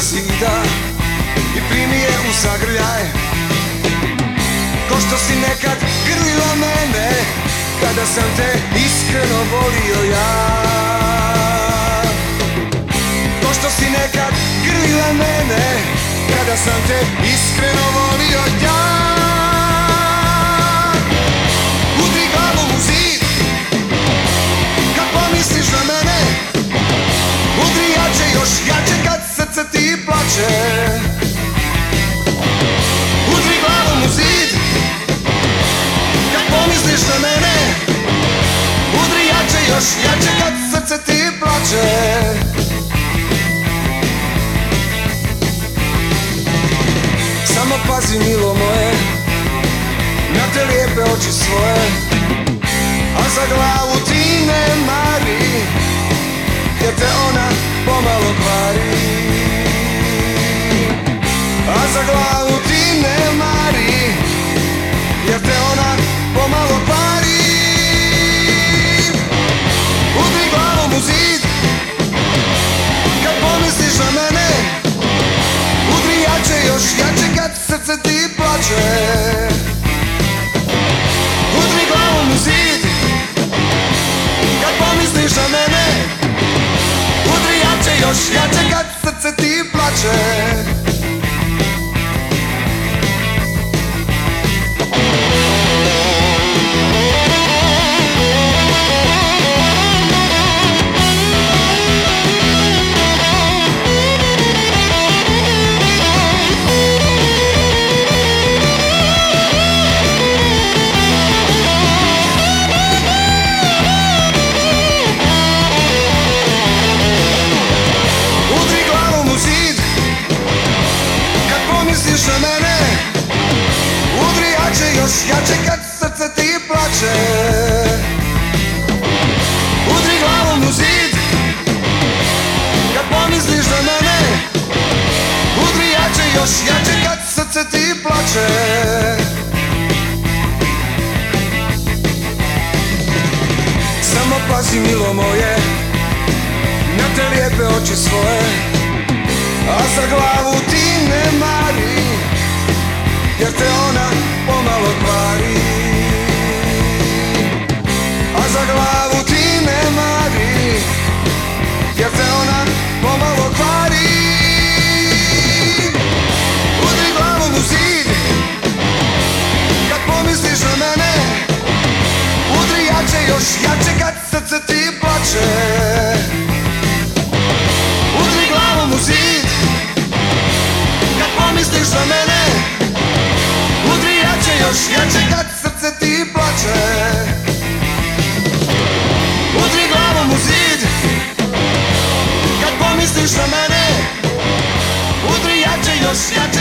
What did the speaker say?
iza zida I primi je u zagrljaj Ko što si nekad grlila mene Kada sam te iskreno volio ja. Ko što si nekad grlila mene Kada sam te iskreno volio ja. Plače Udri glavom u zid Kad pomisliš na mene. Udri jače, još jače kad srce ti plače. Samo pazi milo moje Na te lijepe oči svoje za glavu ti ne mari Jer te ona pomalo kvari Udri glavom u zid Kad pomisliš na mene Udri jače, još jače kad srce ti plače. Udri glavom u zid Kad pomisliš na mene Udri jače, još jače kad srce ti plače plače Samo pazi milo moje na te lijepe oči svoje A za glavu ti ne mari Jer te ona plače Udri glavom u zid Kad pomisliš na mene Udri jače, još jače kad srce ti plače. Udri glavom u zid Kad pomisliš na mene Udri jače, još jače